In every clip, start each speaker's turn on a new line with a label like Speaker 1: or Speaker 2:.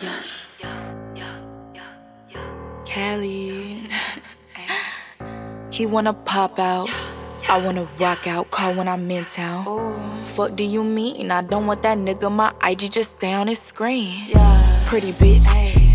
Speaker 1: Yeah. Cali. he wanna pop out. I wanna rock out, call when I'm in town. Fuck do you mean? I don't want that nigga, my IG just stay on his screen. Yeah. Pretty bitch,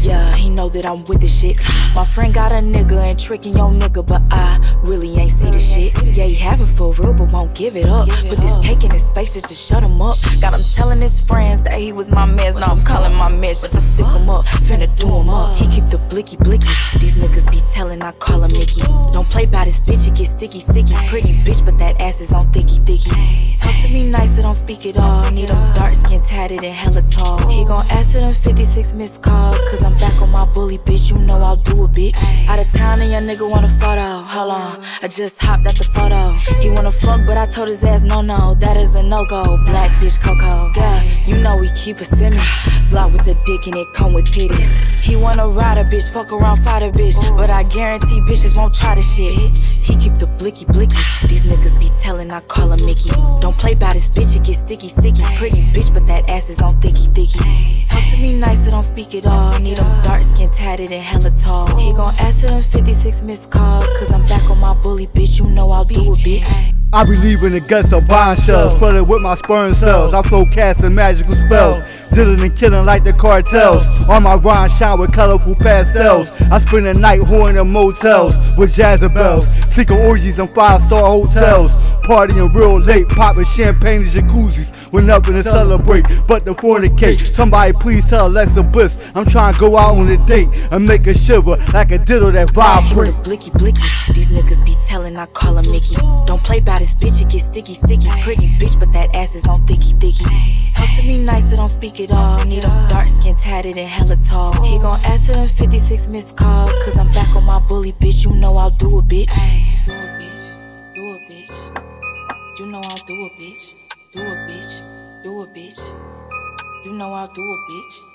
Speaker 1: yeah, he know that I'm with the shit. My friend got a nigga and tricking your nigga, but I really ain't see the shit. Yeah, he have it for real, but won't give it up. Put this cake in his face just to shut him up. Got him telling his friends that he was my mans, now I'm calling my mans just to stick him up. Finna do him up. He keep the blicky blicky. These niggas be telling I call him Mickey. Don't play by this bitch, it get sticky sticky. Pretty bitch, but that ass is on thicky thicky. Talk to me nice, don't speak it all. Need him dark skin tatted and hella tall. He gon' ask for them 56 missed calls. Cause I'm back on my bully bitch, you know I'll do a bitch. Out of town and your nigga want a photo. Hold on, I just hopped at the photo. He wanna fuck, but I told his ass no no, that is a no go. Black bitch Coco, yeah, you know we keep a semi. Block with the dick and it come with titties. He wanna ride a bitch, fuck around, fight a bitch. But I guarantee bitches won't try the shit. He keep the blicky blicky. These niggas be telling I call him Mickey. Don't play by this bitch, it get sticky sticky. Pretty bitch, but that ass is on thicky thicky. Talk to me nice, I don't speak at all. Need him dark skin tatted and hella tall. He gon' ask for them 56 missed calls. Cause I'm back on my bully bitch, you know I'll do a bitch.
Speaker 2: I be leaving the guts of bond shells, flooded with my sperm cells. I flow casting magical spells, dealing and killing like the cartels. On my rhyme shine with colorful pastels. I spend the night whoring in motels with Jezebels, seeking orgies in five star hotels. Partying real late, popping champagne in jacuzzis. With nothing to celebrate but to fornicate. Somebody please tell Alexa Bliss I'm trying to go out on a date and make her shiver like a diddle that vibrate.
Speaker 1: Blicky blicky, these niggas be telling I call him Mickey. Don't play by this bitch, it get sticky sticky. Pretty bitch, but that ass is on thicky thicky. Talk to me nice, I don't speak it all. Need him dark skin tatted and hella tall. He gon' ask for them 56 missed calls. Cause I'm back on my bully bitch, you know I'll do a bitch. Do a bitch, do a bitch. You know I'll do a bitch, do a bitch, do a bitch. You know I'll do a bitch.